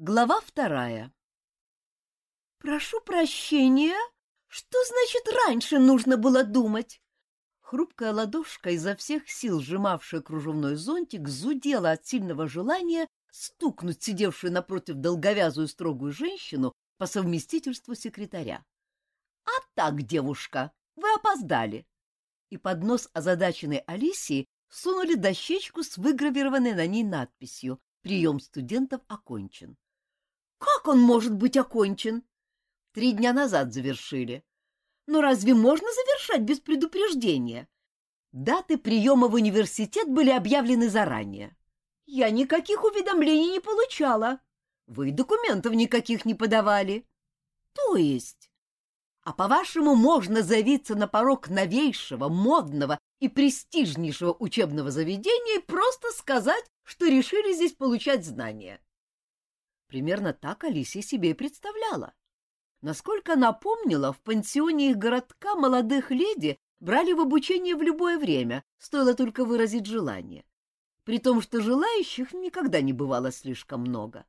Глава вторая. «Прошу прощения. Что значит раньше нужно было думать?» Хрупкая ладошка, изо всех сил сжимавшая кружевной зонтик, зудела от сильного желания стукнуть сидевшую напротив долговязую строгую женщину по совместительству секретаря. «А так, девушка, вы опоздали!» И под нос озадаченной Алисии сунули дощечку с выгравированной на ней надписью «Прием студентов окончен». Как он может быть окончен? Три дня назад завершили. Но разве можно завершать без предупреждения? Даты приема в университет были объявлены заранее. Я никаких уведомлений не получала. Вы документов никаких не подавали. То есть? А по-вашему, можно заявиться на порог новейшего, модного и престижнейшего учебного заведения и просто сказать, что решили здесь получать знания? Примерно так Алисия себе и представляла. Насколько она помнила, в пансионе их городка молодых леди брали в обучение в любое время, стоило только выразить желание. При том, что желающих никогда не бывало слишком много.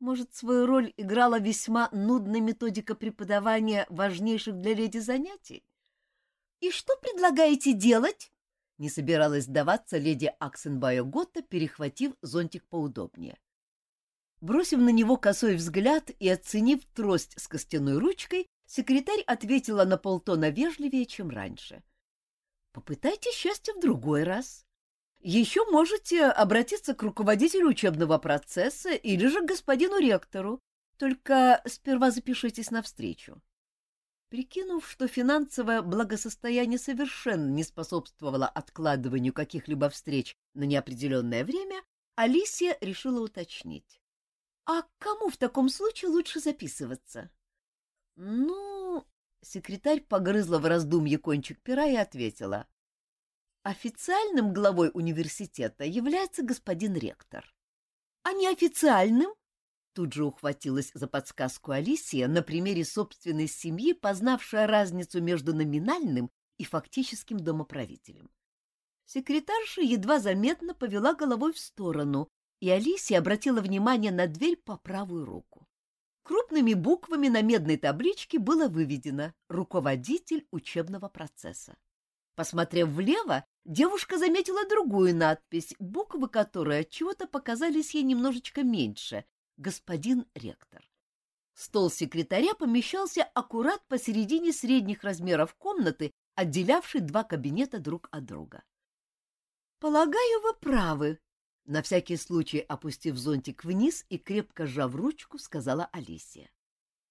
Может, свою роль играла весьма нудная методика преподавания важнейших для леди занятий? «И что предлагаете делать?» Не собиралась сдаваться леди Аксенбайо Готта, перехватив зонтик поудобнее. Бросив на него косой взгляд и оценив трость с костяной ручкой, секретарь ответила на полтона вежливее, чем раньше. «Попытайте счастье в другой раз. Еще можете обратиться к руководителю учебного процесса или же к господину ректору, только сперва запишитесь на встречу». Прикинув, что финансовое благосостояние совершенно не способствовало откладыванию каких-либо встреч на неопределенное время, Алисия решила уточнить. А кому в таком случае лучше записываться? Ну, секретарь погрызла в раздумье кончик пера и ответила. Официальным главой университета является господин ректор. А неофициальным? Тут же ухватилась за подсказку Алисия на примере собственной семьи, познавшая разницу между номинальным и фактическим домоправителем. Секретарша едва заметно повела головой в сторону, и Алисия обратила внимание на дверь по правую руку. Крупными буквами на медной табличке было выведено «Руководитель учебного процесса». Посмотрев влево, девушка заметила другую надпись, буквы которой от чего-то показались ей немножечко меньше «Господин ректор». Стол секретаря помещался аккурат посередине средних размеров комнаты, отделявшей два кабинета друг от друга. «Полагаю, вы правы», на всякий случай, опустив зонтик вниз и крепко сжав ручку, сказала Алисия.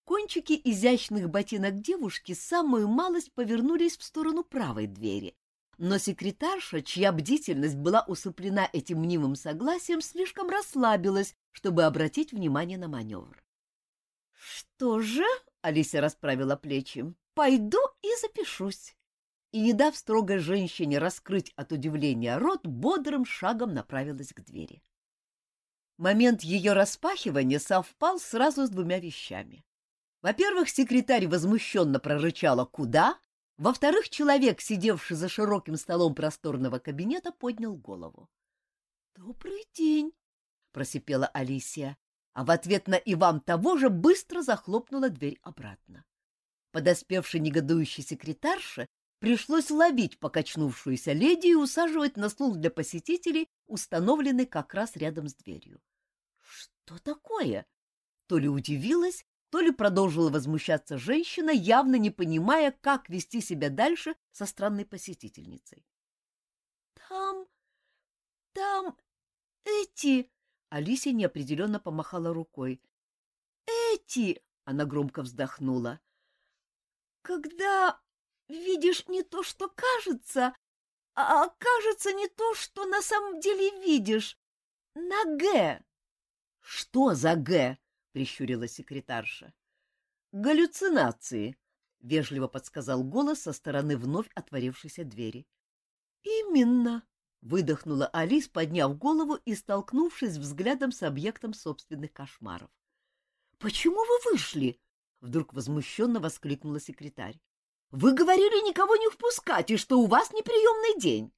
Кончики изящных ботинок девушки самую малость повернулись в сторону правой двери, но секретарша, чья бдительность была усыплена этим мнимым согласием, слишком расслабилась, чтобы обратить внимание на маневр. — Что же? — Алисия расправила плечи. — Пойду и запишусь и, не дав строгой женщине раскрыть от удивления рот, бодрым шагом направилась к двери. Момент ее распахивания совпал сразу с двумя вещами. Во-первых, секретарь возмущенно прорычала «Куда?», во-вторых, человек, сидевший за широким столом просторного кабинета, поднял голову. «Добрый день!» — просипела Алисия, а в ответ на «и вам того же» быстро захлопнула дверь обратно. Подоспевший негодующий секретарша Пришлось ловить покачнувшуюся леди и усаживать на стул для посетителей, установленный как раз рядом с дверью. Что такое? То ли удивилась, то ли продолжила возмущаться женщина, явно не понимая, как вести себя дальше со странной посетительницей. Там, там эти... Алисия неопределенно помахала рукой. Эти... Она громко вздохнула. Когда видишь не то, что кажется, а кажется не то, что на самом деле видишь. На «Г». — Что за «Г»? — прищурила секретарша. — Галлюцинации, — вежливо подсказал голос со стороны вновь отворившейся двери. — Именно, — выдохнула Алис, подняв голову и столкнувшись взглядом с объектом собственных кошмаров. — Почему вы вышли? — вдруг возмущенно воскликнула секретарь. Вы говорили никого не впускать, и что у вас неприемный день.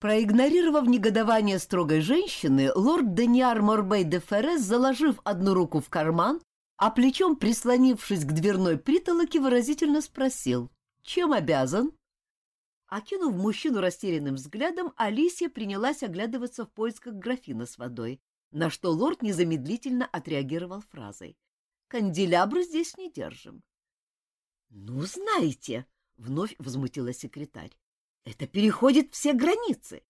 Проигнорировав негодование строгой женщины, лорд Даниар Морбей де Феррес, заложив одну руку в карман, а плечом прислонившись к дверной притолоке, выразительно спросил, «Чем обязан?» Окинув мужчину растерянным взглядом, Алисия принялась оглядываться в поисках графина с водой, на что лорд незамедлительно отреагировал фразой. «Канделябры здесь не держим». «Ну, знаете», — вновь возмутилась секретарь, — «это переходит все границы.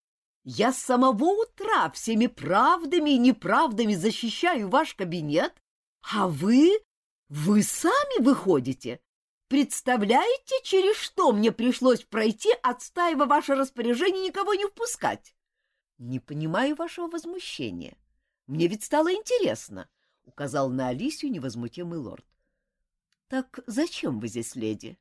Я с самого утра всеми правдами и неправдами защищаю ваш кабинет, а вы... вы сами выходите. Представляете, через что мне пришлось пройти, отстаивая ваше распоряжение никого не впускать? Не понимаю вашего возмущения. Мне ведь стало интересно, — указал на Алисию невозмутимый лорд. — Так зачем вы здесь, леди?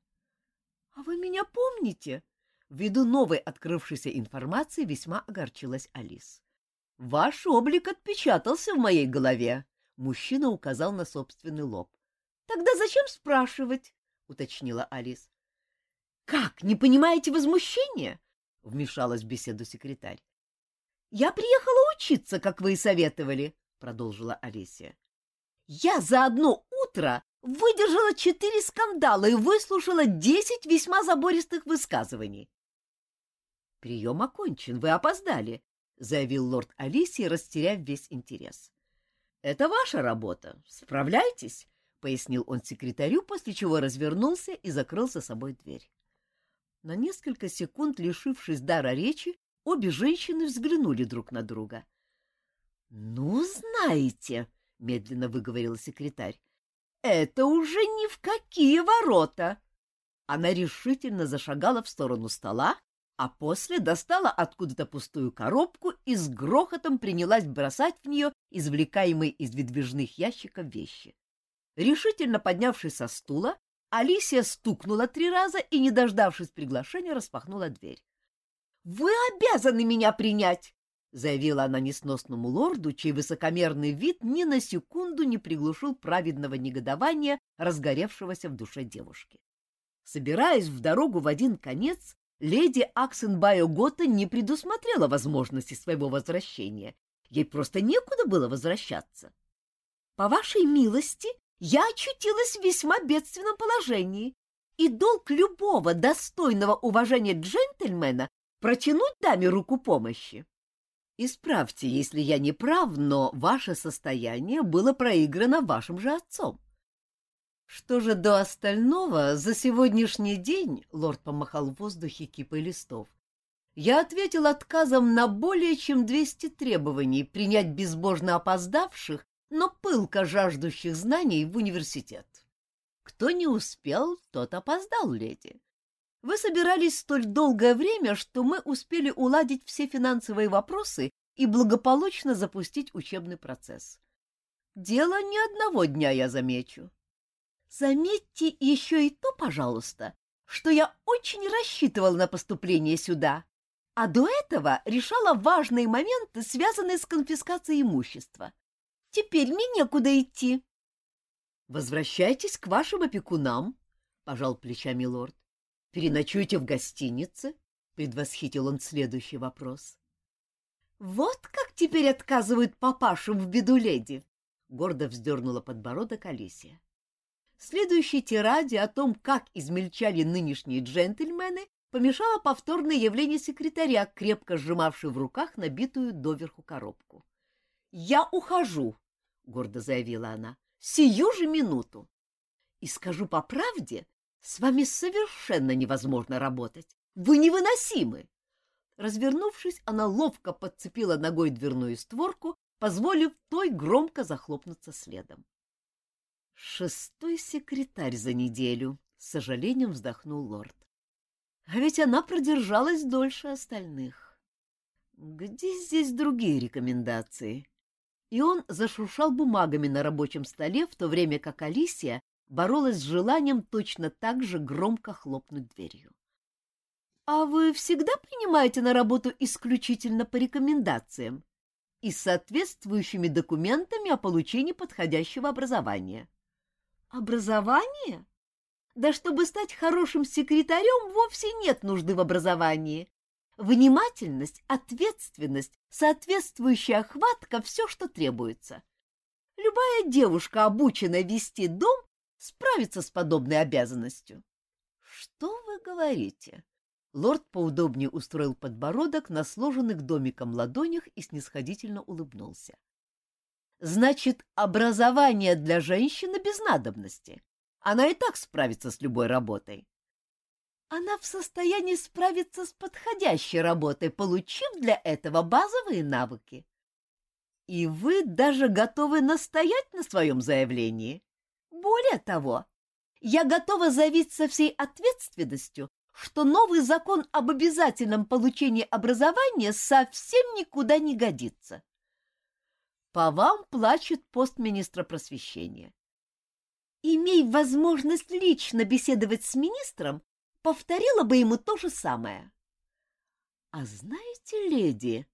— А вы меня помните? Ввиду новой открывшейся информации весьма огорчилась Алис. — Ваш облик отпечатался в моей голове, — мужчина указал на собственный лоб. — Тогда зачем спрашивать? — уточнила Алис. — Как, не понимаете возмущения? — вмешалась в беседу секретарь. — Я приехала учиться, как вы и советовали, — продолжила Алисия. — Я за одно утро выдержала четыре скандала и выслушала десять весьма забористых высказываний. — Прием окончен, вы опоздали, — заявил лорд Алисия, растеряв весь интерес. — Это ваша работа, справляйтесь, — пояснил он секретарю, после чего развернулся и закрыл за собой дверь. На несколько секунд, лишившись дара речи, обе женщины взглянули друг на друга. — Ну, знаете, — медленно выговорил секретарь, — это уже ни в какие ворота. Она решительно зашагала в сторону стола, а после достала откуда-то пустую коробку и с грохотом принялась бросать в нее извлекаемые из выдвижных ящиков вещи. Решительно поднявшись со стула, Алисия стукнула три раза и, не дождавшись приглашения, распахнула дверь. — Вы обязаны меня принять! — заявила она несносному лорду, чей высокомерный вид ни на секунду не приглушил праведного негодования, разгоревшегося в душе девушки. Собираясь в дорогу в один конец, леди Аксенбайо Гота не предусмотрела возможности своего возвращения. Ей просто некуда было возвращаться. — По вашей милости, я очутилась в весьма бедственном положении, и долг любого достойного уважения джентльмена протянуть даме руку помощи. Исправьте, если я не прав, но ваше состояние было проиграно вашим же отцом. Что же до остального, за сегодняшний день, — лорд помахал в воздухе кипой листов, — я ответил отказом на более чем двести требований принять безбожно опоздавших но пылко жаждущих знаний в университет. Кто не успел, тот опоздал, леди. Вы собирались столь долгое время, что мы успели уладить все финансовые вопросы и благополучно запустить учебный процесс. Дело не одного дня, я замечу. Заметьте еще и то, пожалуйста, что я очень рассчитывал на поступление сюда, а до этого решала важные моменты, связанные с конфискацией имущества. Теперь мне некуда идти. — Возвращайтесь к вашим опекунам, — пожал плечами лорд. — Переночуйте в гостинице, — предвосхитил он следующий вопрос. — Вот как теперь отказывают папашам в беду леди! — гордо вздернула подбородок Алисия. Следующей тираде о том, как измельчали нынешние джентльмены, помешало повторное явление секретаря, крепко сжимавший в руках набитую доверху коробку. «Я ухожу», — гордо заявила она, — «сию же минуту. И скажу по правде, с вами совершенно невозможно работать. Вы невыносимы». Развернувшись, она ловко подцепила ногой дверную створку, позволив той громко захлопнуться следом. «Шестой секретарь за неделю», — с сожалением вздохнул лорд. «А ведь она продержалась дольше остальных. Где здесь другие рекомендации?» и он зашуршал бумагами на рабочем столе, в то время как Алисия боролась с желанием точно так же громко хлопнуть дверью. — А вы всегда принимаете на работу исключительно по рекомендациям и соответствующими документами о получении подходящего образования? — Образование? Да чтобы стать хорошим секретарем, вовсе нет нужды в образовании. Внимательность, ответственность, соответствующая хватка — все, что требуется. Любая девушка, обученная вести дом, справится с подобной обязанностью. — Что вы говорите? Лорд поудобнее устроил подбородок на сложенных домиком ладонях и снисходительно улыбнулся. — Значит, образование для женщины без надобности. Она и так справится с любой работой она в состоянии справиться с подходящей работой, получив для этого базовые навыки. И вы даже готовы настоять на своем заявлении. Более того, я готова заявить со всей ответственностью, что новый закон об обязательном получении образования совсем никуда не годится. По вам плачет пост министра просвещения. Имей возможность лично беседовать с министром, повторила бы ему то же самое. — А знаете, леди,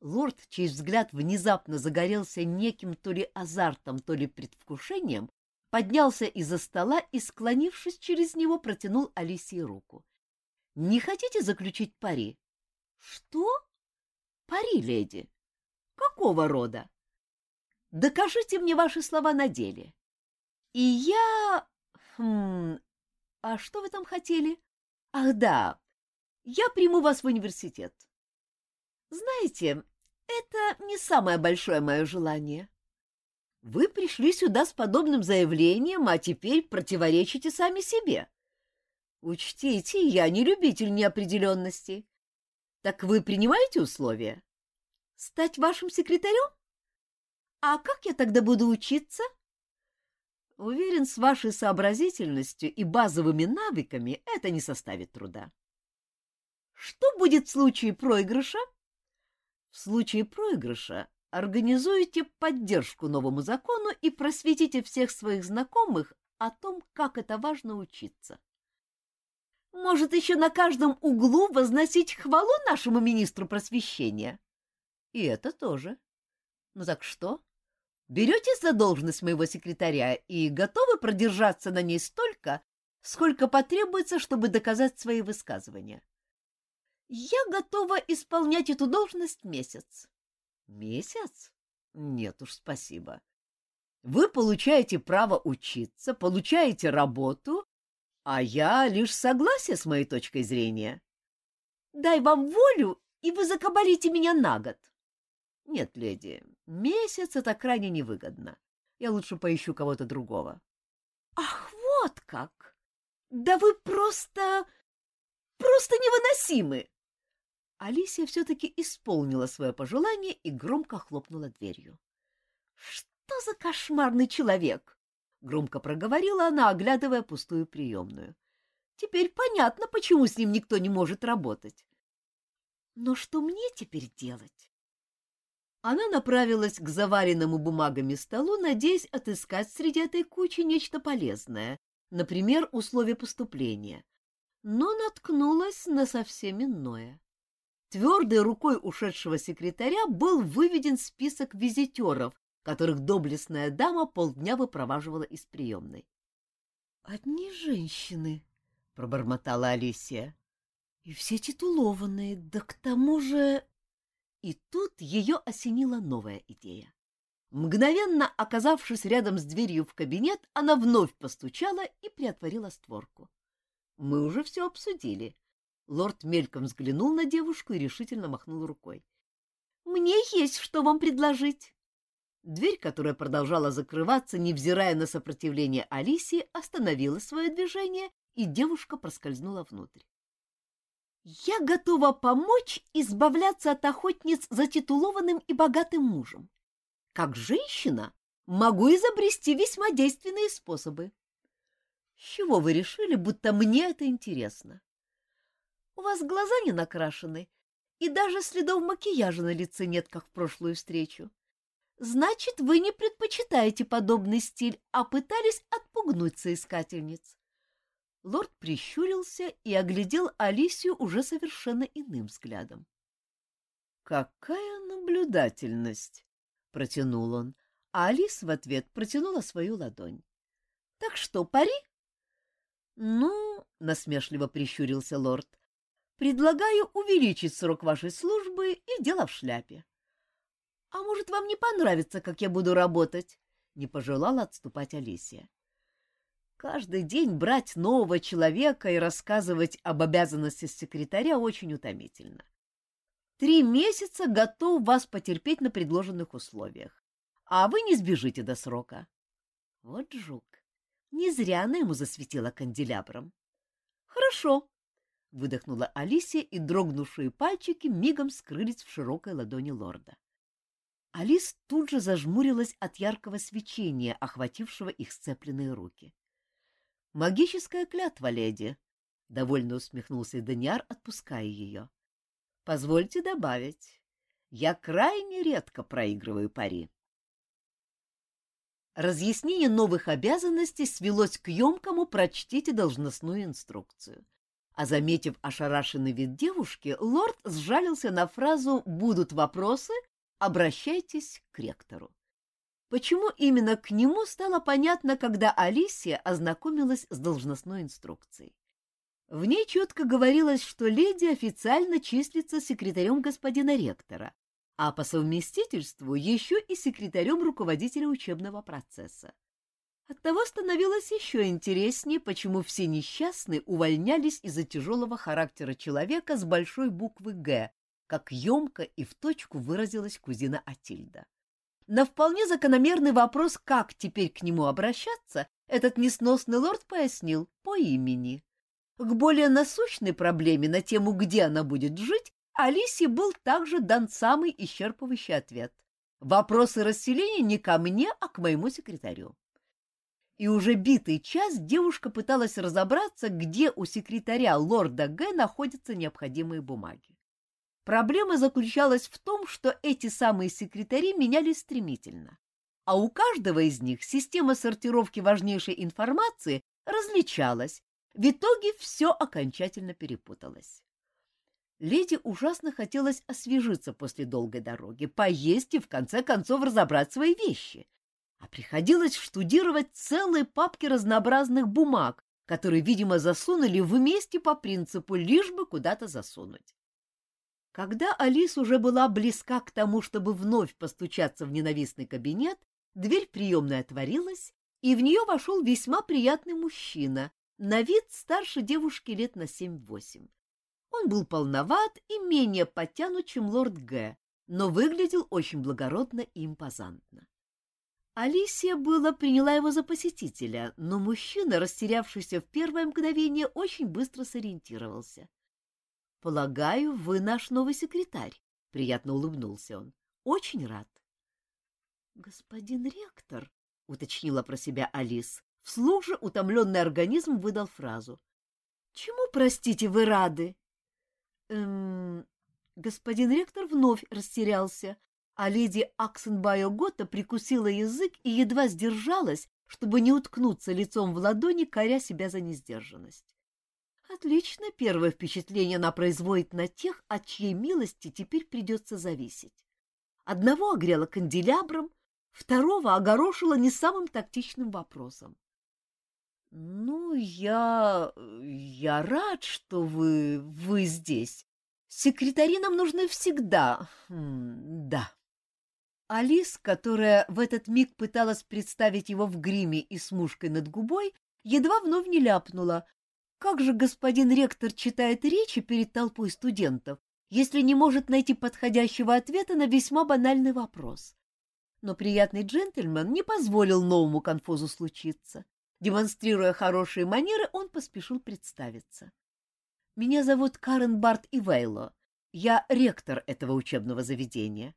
лорд, чей взгляд внезапно загорелся неким то ли азартом, то ли предвкушением, поднялся из-за стола и, склонившись через него, протянул Алисии руку. — Не хотите заключить пари? — Что? — Пари, леди. — Какого рода? — Докажите мне ваши слова на деле. И я... Хм... А что вы там хотели? Ах да, я приму вас в университет. Знаете, это не самое большое мое желание. Вы пришли сюда с подобным заявлением, а теперь противоречите сами себе. Учтите, я не любитель неопределенности. Так вы принимаете условия? Стать вашим секретарем? А как я тогда буду учиться? — Уверен, с вашей сообразительностью и базовыми навыками это не составит труда. Что будет в случае проигрыша? В случае проигрыша организуйте поддержку новому закону и просветите всех своих знакомых о том, как это важно учиться. Может, еще на каждом углу возносить хвалу нашему министру просвещения? И это тоже. Ну так что? Берете за должность моего секретаря и готовы продержаться на ней столько, сколько потребуется, чтобы доказать свои высказывания. Я готова исполнять эту должность месяц. Месяц? Нет уж, спасибо. Вы получаете право учиться, получаете работу, а я лишь согласие с моей точкой зрения. Дай вам волю, и вы закабалите меня на год. Нет, леди, месяц — это крайне невыгодно. Я лучше поищу кого-то другого. Ах, вот как! Да вы просто... просто невыносимы! Алисия все-таки исполнила свое пожелание и громко хлопнула дверью. «Что за кошмарный человек?» — громко проговорила она, оглядывая пустую приемную. «Теперь понятно, почему с ним никто не может работать. Но что мне теперь делать?» Она направилась к заваренному бумагами столу, надеясь отыскать среди этой кучи нечто полезное, например, условия поступления, но наткнулась на совсем иное. Твердой рукой ушедшего секретаря был выведен список визитеров, которых доблестная дама полдня выпроваживала из приемной. — Одни женщины, — пробормотала Алисия, — и все титулованные, да к тому же... И тут ее осенила новая идея. Мгновенно оказавшись рядом с дверью в кабинет, она вновь постучала и приотворила створку. Мы уже все обсудили. Лорд мельком взглянул на девушку и решительно махнул рукой. — Мне есть что вам предложить. Дверь, которая продолжала закрываться, невзирая на сопротивление Алисии, остановила свое движение, и девушка проскользнула внутрь. Я готова помочь избавляться от охотниц за титулованным и богатым мужем. Как женщина могу изобрести весьма действенные способы. С чего вы решили, будто мне это интересно? У вас глаза не накрашены, и даже следов макияжа на лице нет, как в прошлую встречу. Значит, вы не предпочитаете подобный стиль, а пытались отпугнуть соискательниц. Лорд прищурился и оглядел Алисию уже совершенно иным взглядом. «Какая наблюдательность!» — протянул он, а Алис в ответ протянула свою ладонь. «Так что, пари?» «Ну, — насмешливо прищурился лорд, — Предлагаю увеличить срок вашей службы и дело в шляпе. — А может, вам не понравится, как я буду работать? — не пожелала отступать Алисия. Каждый день брать нового человека и рассказывать об обязанностях секретаря очень утомительно. Три месяца готов вас потерпеть на предложенных условиях, а вы не сбежите до срока. Вот жук. Не зря она ему засветила канделябром. — Хорошо, — выдохнула Алисия, и дрогнувшие пальчики мигом скрылись в широкой ладони лорда. Алис тут же зажмурилась от яркого свечения, охватившего их сцепленные руки. — Магическая клятва, леди! — довольно усмехнулся Даниар, отпуская ее. — Позвольте добавить, я крайне редко проигрываю пари. Разъяснение новых обязанностей свелось к емкому «прочтите должностную инструкцию». А заметив ошарашенный вид девушки, лорд сжалился на фразу «Будут вопросы? Обращайтесь к ректору». Почему именно к нему стало понятно, когда Алисия ознакомилась с должностной инструкцией. В ней четко говорилось, что леди официально числится секретарем господина ректора, а по совместительству еще и секретарем руководителя учебного процесса. Оттого становилось еще интереснее, почему все несчастные увольнялись из-за тяжелого характера человека с большой буквы «Г», как емко и в точку выразилась кузина Атильда. На вполне закономерный вопрос, как теперь к нему обращаться, этот несносный лорд пояснил по имени. К более насущной проблеме на тему, где она будет жить, Алисе был также дан самый исчерпывающий ответ. Вопросы расселения не ко мне, а к моему секретарю и уже битый час девушка пыталась разобраться, где у секретаря лорда Г находятся необходимые бумаги. Проблема заключалась в том, что эти самые секретари менялись стремительно, а у каждого из них система сортировки важнейшей информации различалась, в итоге все окончательно перепуталось. Леди ужасно хотелось освежиться после долгой дороги, поесть и в конце концов разобрать свои вещи — а приходилось штудировать целые папки разнообразных бумаг, которые, видимо, засунули вместе по принципу лишь бы куда-то засунуть. Когда Алис уже была близка к тому, чтобы вновь постучаться в ненавистный кабинет, дверь приемной отворилась, и в нее вошел весьма приятный мужчина, на вид старше девушки лет на семь-восемь. Он был полноват и менее подтянут, чем лорд Г., но выглядел очень благородно и импозантно. Алисия было приняла его за посетителя, но мужчина, растерявшийся в первое мгновение, очень быстро сориентировался. — Полагаю, вы наш новый секретарь, — приятно улыбнулся он. — Очень рад. — Господин ректор, — уточнила про себя Алис, вслух же утомленный организм выдал фразу. — Чему, простите, вы рады? — Эм... Господин ректор вновь растерялся, а леди Аксенбайо Готта прикусила язык и едва сдержалась, чтобы не уткнуться лицом в ладони, коря себя за несдержанность. Отлично первое впечатление она производит на тех, от чьей милости теперь придется зависеть. Одного огрела канделябром, второго огорошила не самым тактичным вопросом. — Ну, я... я рад, что вы... вы здесь. Секретари нам нужны всегда. да. Алис, которая в этот миг пыталась представить его в гриме и с мушкой над губой, едва вновь не ляпнула. Как же господин ректор читает речи перед толпой студентов, если не может найти подходящего ответа на весьма банальный вопрос? Но приятный джентльмен не позволил новому конфузу случиться. Демонстрируя хорошие манеры, он поспешил представиться. «Меня зовут Карен Барт Ивейло. Я ректор этого учебного заведения.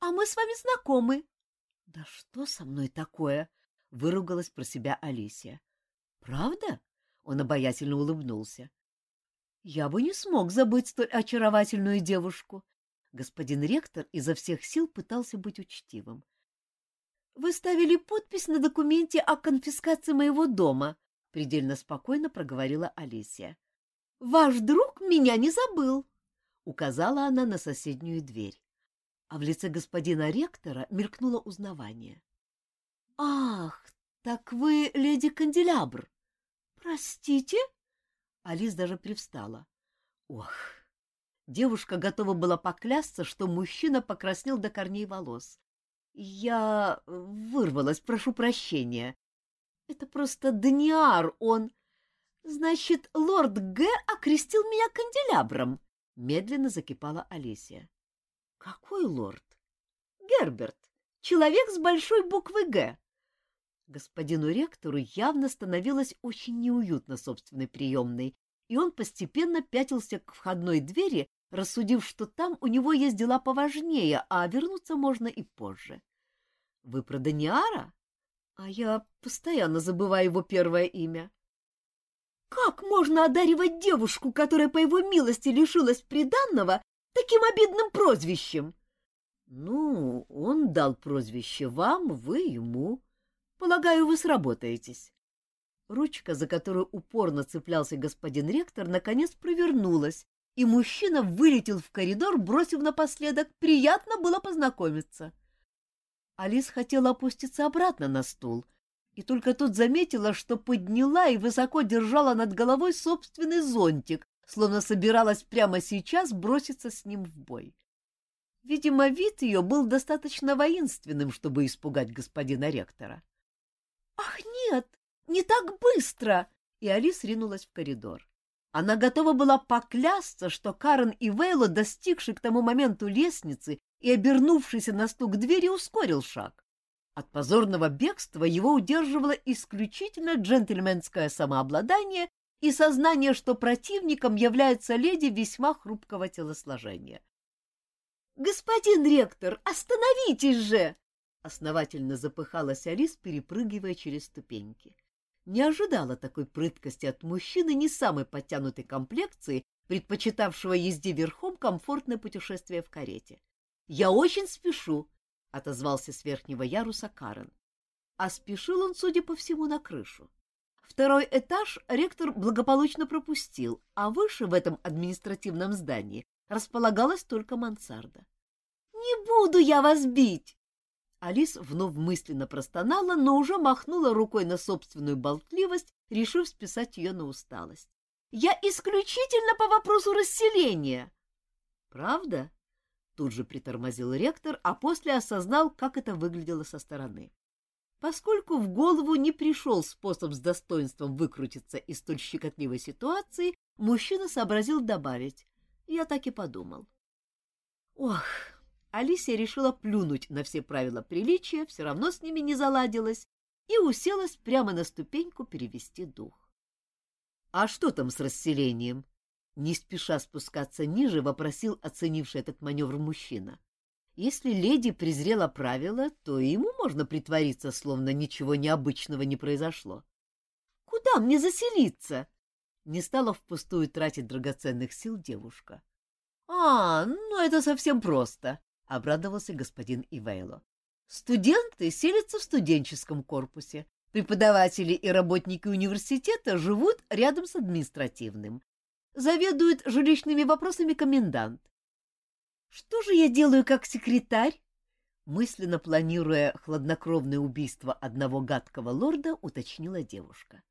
А мы с вами знакомы. — Да что со мной такое? — выругалась про себя Алисия. — Правда? — он обаятельно улыбнулся. — Я бы не смог забыть столь очаровательную девушку. Господин ректор изо всех сил пытался быть учтивым. — Вы ставили подпись на документе о конфискации моего дома, — предельно спокойно проговорила Алисия. — Ваш друг меня не забыл, — указала она на соседнюю дверь а в лице господина ректора мелькнуло узнавание. — Ах, так вы леди Канделябр! — Простите? Алис даже привстала. Ох! Девушка готова была поклясться, что мужчина покраснел до корней волос. Я вырвалась, прошу прощения. Это просто Даниар, он... Значит, лорд Г. окрестил меня канделябром. Медленно закипала Алисия. Какой лорд? Герберт. Человек с большой буквы «Г». Господину ректору явно становилось очень неуютно собственной приемной, и он постепенно пятился к входной двери, рассудив, что там у него есть дела поважнее, а вернуться можно и позже. — Вы про Даниара? А я постоянно забываю его первое имя. — Как можно одаривать девушку, которая по его милости лишилась приданного, таким обидным прозвищем? — Ну, он дал прозвище вам, вы ему. Полагаю, вы сработаетесь. Ручка, за которую упорно цеплялся господин ректор, наконец провернулась, и мужчина вылетел в коридор, бросив напоследок «приятно было познакомиться». Алис хотела опуститься обратно на стул, и только тут заметила, что подняла и высоко держала над головой собственный зонтик, словно собиралась прямо сейчас броситься с ним в бой. Видимо, вид ее был достаточно воинственным, чтобы испугать господина ректора. «Ах, нет, не так быстро!» И Алис ринулась в коридор. Она готова была поклясться, что Карен и Вейла, достигший к тому моменту лестницы и обернувшийся на стук двери, ускорил шаг. От позорного бегства его удерживало исключительно джентльменское самообладание и сознание, что противником является леди весьма хрупкого телосложения. «Господин ректор, остановитесь же!» Основательно запыхалась Алис, перепрыгивая через ступеньки. Не ожидала такой прыткости от мужчины не самой подтянутой комплекции, предпочитавшего езде верхом комфортное путешествие в карете. «Я очень спешу», — отозвался с верхнего яруса Карен. А спешил он, судя по всему, на крышу. Второй этаж ректор благополучно пропустил, а выше в этом административном здании располагалась только мансарда. «Не буду я вас бить!» Алис вновь мысленно простонала, но уже махнула рукой на собственную болтливость, решив списать ее на усталость. «Я исключительно по вопросу расселения!» «Правда?» Тут же притормозил ректор, а после осознал, как это выглядело со стороны. Поскольку в голову не пришел способ с достоинством выкрутиться из столь щекотливой ситуации, мужчина сообразил добавить. Я так и подумал. Ох, Алисия решила плюнуть на все правила приличия, все равно с ними не заладилась, и уселась прямо на ступеньку перевести дух. — А что там с расселением? Не спеша спускаться ниже, вопросил оценивший этот маневр мужчина. Если леди презрела правила, то ему можно притвориться, словно ничего необычного не произошло. — Куда мне заселиться? Не стала впустую тратить драгоценных сил девушка. — А, ну это совсем просто, обрадовался господин Ивейло. Студенты селятся в студенческом корпусе. Преподаватели и работники университета живут рядом с административным. Заведует жилищными вопросами комендант. Что же я делаю как секретарь? Мысленно планируя хладнокровное убийство одного гадкого лорда, уточнила девушка.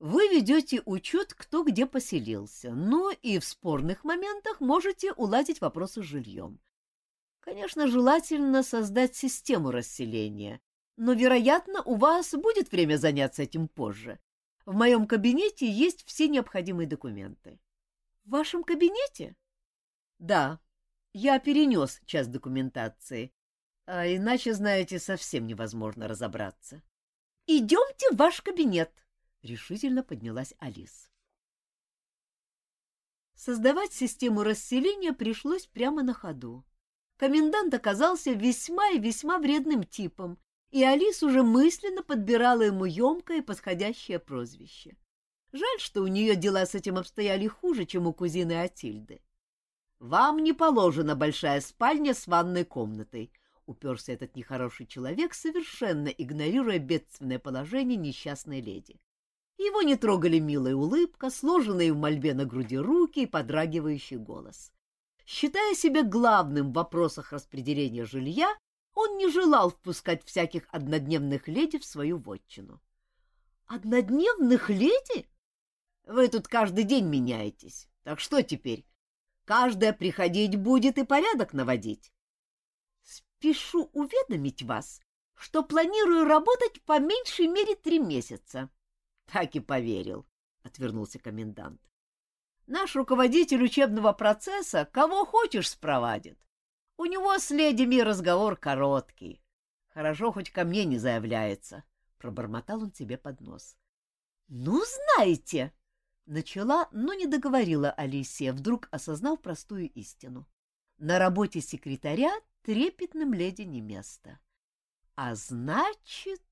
Вы ведете учет, кто где поселился, но и в спорных моментах можете уладить вопросы с жильем. Конечно, желательно создать систему расселения, но, вероятно, у вас будет время заняться этим позже. В моем кабинете есть все необходимые документы. — В вашем кабинете? — Да. Я перенес часть документации. А иначе, знаете, совсем невозможно разобраться. — Идемте в ваш кабинет, — решительно поднялась Алис. Создавать систему расселения пришлось прямо на ходу. Комендант оказался весьма и весьма вредным типом, и Алис уже мысленно подбирала ему емкое и подходящее прозвище. Жаль, что у нее дела с этим обстояли хуже, чем у кузины Атильды. «Вам не положена большая спальня с ванной комнатой», — уперся этот нехороший человек, совершенно игнорируя бедственное положение несчастной леди. Его не трогали милая улыбка, сложенные в мольбе на груди руки и подрагивающий голос. Считая себя главным в вопросах распределения жилья, он не желал впускать всяких однодневных леди в свою вотчину. «Однодневных леди? Вы тут каждый день меняетесь. Так что теперь? Каждая приходить будет и порядок наводить. Спешу уведомить вас, что планирую работать по меньшей мере три месяца. Так и поверил, — отвернулся комендант. Наш руководитель учебного процесса кого хочешь спровадит. У него с ледями разговор короткий. Хорошо, хоть ко мне не заявляется, — пробормотал он себе под нос. — Ну, знаете, — начала, но не договорила Алисия, вдруг осознав простую истину. На работе секретаря трепетным леди не место. А значит...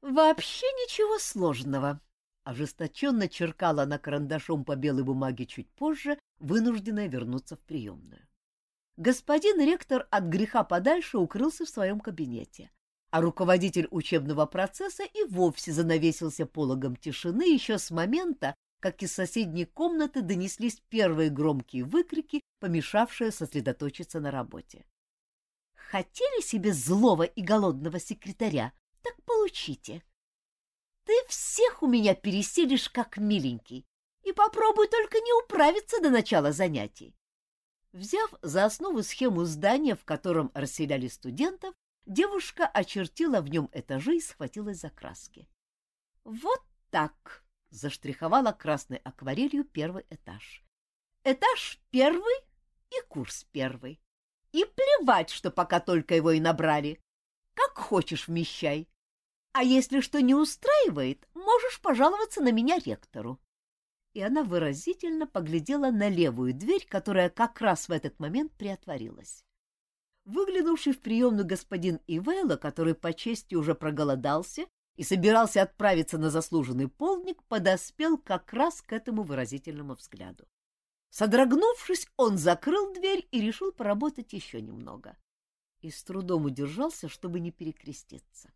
Вообще ничего сложного. Ожесточенно черкала она карандашом по белой бумаге чуть позже, вынужденная вернуться в приемную. Господин ректор от греха подальше укрылся в своем кабинете, а руководитель учебного процесса и вовсе занавесился пологом тишины еще с момента, как из соседней комнаты донеслись первые громкие выкрики, помешавшие сосредоточиться на работе. Хотели себе злого и голодного секретаря, так получите. Ты всех у меня переселишь как миленький, и попробуй только не управиться до начала занятий. Взяв за основу схему здания, в котором расселяли студентов, девушка очертила в нем этажи и схватилась за краски. Вот так заштриховала красной акварелью первый этаж. Этаж первый и курс первый. И плевать, что пока только его и набрали. Как хочешь вмещай. А если что не устраивает, можешь пожаловаться на меня ректору. И она выразительно поглядела на левую дверь, которая как раз в этот момент приотворилась. Выглянувший в приемную господин Ивейла, который по чести уже проголодался и собирался отправиться на заслуженный полдник, подоспел как раз к этому выразительному взгляду. Содрогнувшись, он закрыл дверь и решил поработать еще немного. И с трудом удержался, чтобы не перекреститься.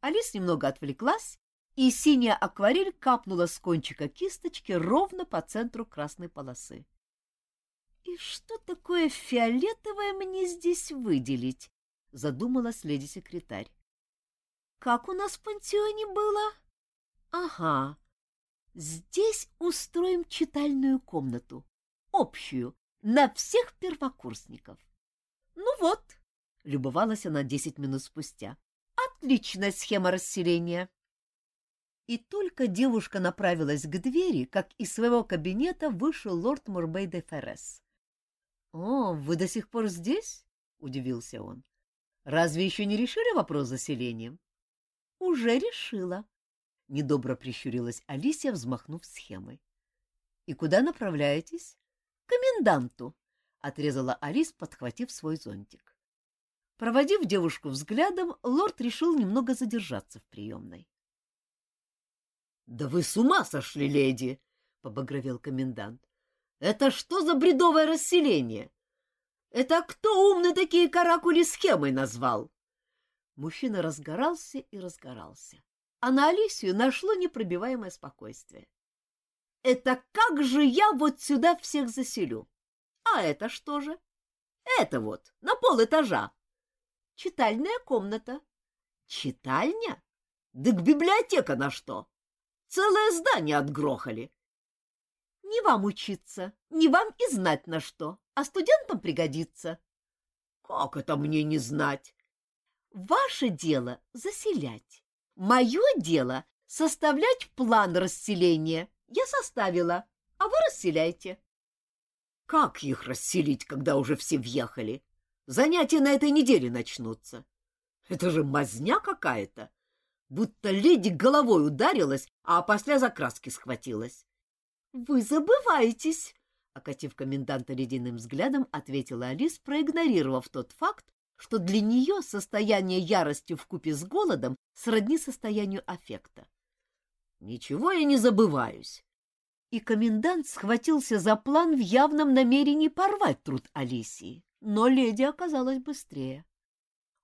Алис немного отвлеклась, и синяя акварель капнула с кончика кисточки ровно по центру красной полосы. «И что такое фиолетовое мне здесь выделить?» — задумалась леди-секретарь. Как у нас в пансионе было? Ага. Здесь устроим читальную комнату. Общую, на всех первокурсников. Ну вот, любовалась она десять минут спустя. Отличная схема расселения. И только девушка направилась к двери, как из своего кабинета вышел лорд Мурбей де Феррес. — О, вы до сих пор здесь? — удивился он. — Разве еще не решили вопрос с заселением? — Уже решила. Недобро прищурилась Алисия, взмахнув схемой. — И куда направляетесь? — К коменданту, — отрезала Алис, подхватив свой зонтик. Проводив девушку взглядом, лорд решил немного задержаться в приемной. — Да вы с ума сошли, леди! — побагровел комендант. — Это что за бредовое расселение? Это кто умный такие каракули схемой назвал? Мужчина разгорался и разгорался, а на Алисию нашло непробиваемое спокойствие. «Это как же я вот сюда всех заселю? А это что же? Это вот, на пол этажа. Читальная комната. Читальня? Да к библиотека на что? Целое здание отгрохали. Не вам учиться, не вам и знать на что, а студентам пригодится. Как это мне не знать? Ваше дело — заселять. Мое дело — составлять план расселения. Я составила, а вы расселяйте. Как их расселить, когда уже все въехали? Занятия на этой неделе начнутся. Это же мазня какая-то. Будто леди головой ударилась, а после закраски схватилась. — Вы забываетесь, — окатив коменданта ледяным взглядом, ответила Алис, проигнорировав тот факт, что для нее состояние ярости в купе с голодом сродни состоянию аффекта. «Ничего я не забываюсь». И комендант схватился за план в явном намерении порвать труд Алисии, но леди оказалась быстрее.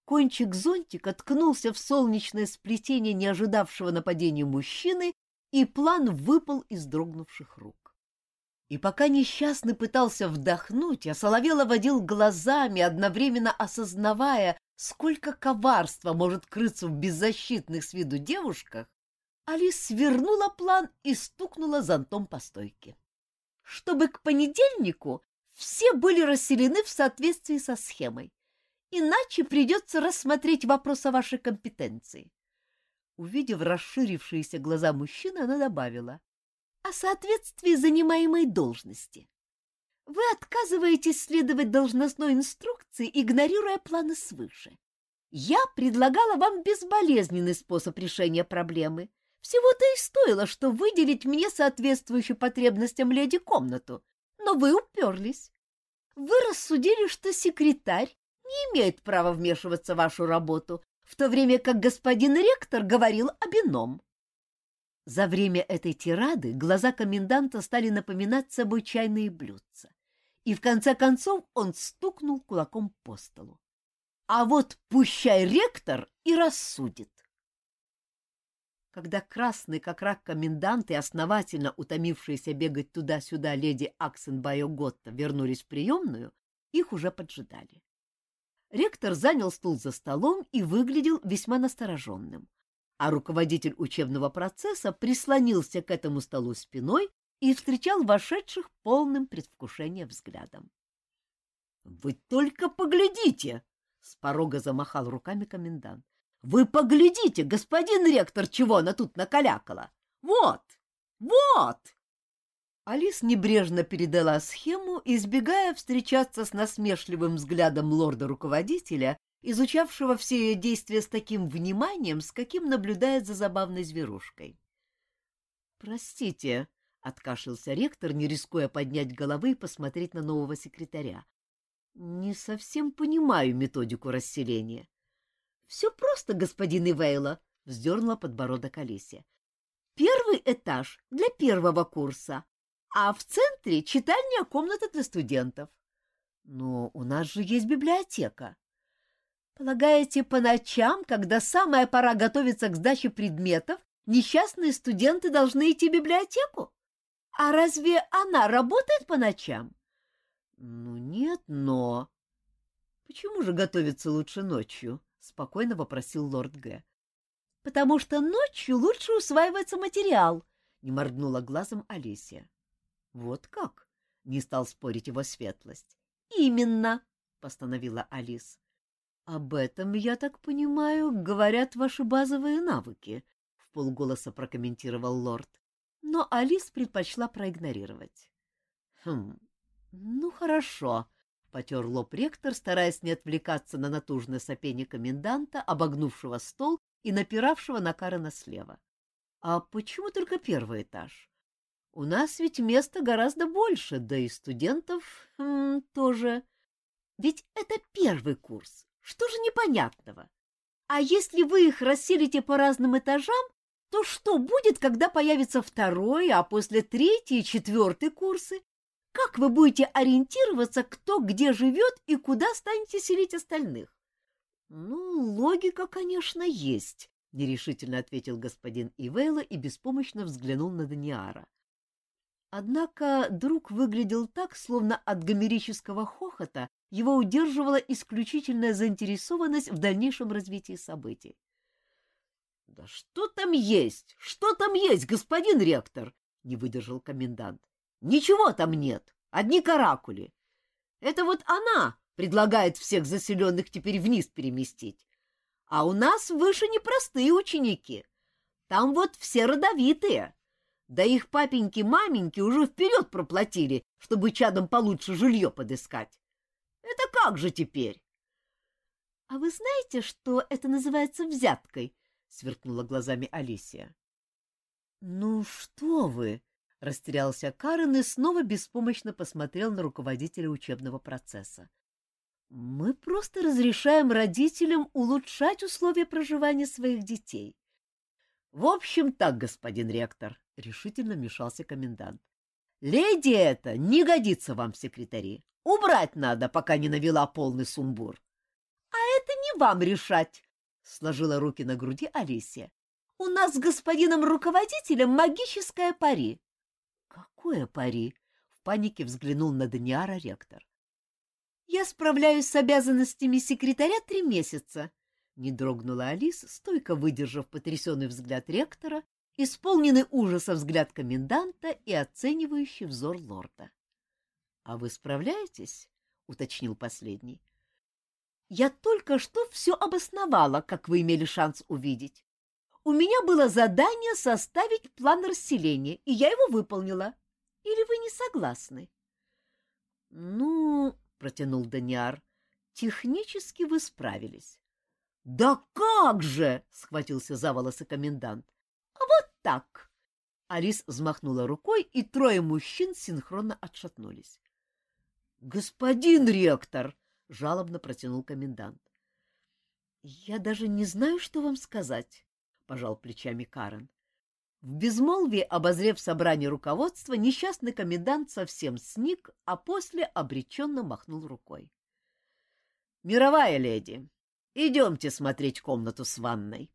Кончик зонтика ткнулся в солнечное сплетение неожидавшего нападения мужчины, и план выпал из дрогнувших рук. И пока несчастный пытался вдохнуть, а Соловела водил глазами, одновременно осознавая, сколько коварства может крыться в беззащитных с виду девушках, Алис свернула план и стукнула зонтом по стойке. чтобы к понедельнику все были расселены в соответствии со схемой. Иначе придется рассмотреть вопрос о вашей компетенции. Увидев расширившиеся глаза мужчины, она добавила. О соответствии занимаемой должности. Вы отказываетесь следовать должностной инструкции, игнорируя планы свыше. Я предлагала вам безболезненный способ решения проблемы. Всего-то и стоило, что выделить мне соответствующую потребностям леди комнату, но вы уперлись. Вы рассудили, что секретарь не имеет права вмешиваться в вашу работу, в то время как господин ректор говорил об ином. За время этой тирады глаза коменданта стали напоминать собой чайные блюдца, и в конце концов он стукнул кулаком по столу. А вот пущай ректор и рассудит. Когда красный, как рак комендант и основательно утомившиеся бегать туда-сюда леди Аксенбайо Готта вернулись в приемную, их уже поджидали. Ректор занял стул за столом и выглядел весьма настороженным, а руководитель учебного процесса прислонился к этому столу спиной и встречал вошедших полным предвкушения взглядом. — Вы только поглядите! — с порога замахал руками комендант. — Вы поглядите, господин ректор, чего она тут накалякала! Вот! Вот! Алис небрежно передала схему, избегая встречаться с насмешливым взглядом лорда-руководителя изучавшего все ее действия с таким вниманием, с каким наблюдает за забавной зверушкой. «Простите», — откашлялся ректор, не рискуя поднять головы и посмотреть на нового секретаря. «Не совсем понимаю методику расселения». «Все просто, господин Ивейла», — вздернула подбородок Алисия. «Первый этаж для первого курса, а в центре читальня комната для студентов». «Но у нас же есть библиотека». Полагаете, по ночам, когда самая пора готовиться к сдаче предметов, несчастные студенты должны идти в библиотеку? А разве она работает по ночам? Ну нет, но... Почему же готовиться лучше ночью? Спокойно вопросил лорд Г. Потому что ночью лучше усваивается материал, не моргнула глазом Алисия. Вот как? Не стал спорить его светлость. Именно, постановила Алис. Об этом, я так понимаю, говорят ваши базовые навыки, в полголоса прокомментировал лорд. Но Алис предпочла проигнорировать. Хм. Ну хорошо, потер лоб ректор, стараясь не отвлекаться на натужное сопение коменданта, обогнувшего стол и напиравшего на Карена слева. А почему только первый этаж? У нас ведь места гораздо больше, да и студентов хм, тоже. Ведь это первый курс, что же непонятного? А если вы их расселите по разным этажам, то что будет, когда появится второй, а после третий и четвертый курсы? Как вы будете ориентироваться, кто где живет и куда станете селить остальных? — Ну, логика, конечно, есть, — нерешительно ответил господин Ивейла и беспомощно взглянул на Даниара. Однако друг выглядел так, словно от гомерического хохота его удерживала исключительная заинтересованность в дальнейшем развитии событий. — Да что там есть? Что там есть, господин ректор? — не выдержал комендант. — Ничего там нет, одни каракули. Это вот она предлагает всех заселенных теперь вниз переместить. А у нас выше непростые ученики. Там вот все родовитые. Да их папеньки-маменьки уже вперед проплатили, чтобы чадом получше жилье подыскать. Это как же теперь? — А вы знаете, что это называется взяткой? — сверкнула глазами Алисия. — Ну что вы! — растерялся Карен и снова беспомощно посмотрел на руководителя учебного процесса. — Мы просто разрешаем родителям улучшать условия проживания своих детей. — В общем так, господин ректор, — решительно вмешался комендант. — Леди это не годится вам в секретари. Убрать надо, пока не навела полный сумбур. — А это не вам решать, — сложила руки на груди Алисия. — У нас с господином руководителем магическое пари. — Какое пари? — в панике взглянул на Даниара ректор. — Я справляюсь с обязанностями секретаря три месяца, — не дрогнула Алис, стойко выдержав потрясенный взгляд ректора исполненный ужаса взгляд коменданта и оценивающий взор лорда. — А вы справляетесь? — уточнил последний. — Я только что все обосновала, как вы имели шанс увидеть. У меня было задание составить план расселения, и я его выполнила. Или вы не согласны? — Ну, — протянул Даниар, — технически вы справились. — Да как же! — схватился за волосы комендант. — вот так! Алис взмахнула рукой, и трое мужчин синхронно отшатнулись. — Господин ректор! — жалобно протянул комендант. — Я даже не знаю, что вам сказать, — пожал плечами Карен. В безмолвии, обозрев собрание руководства, несчастный комендант совсем сник, а после обреченно махнул рукой. — Мировая леди, идемте смотреть комнату с ванной.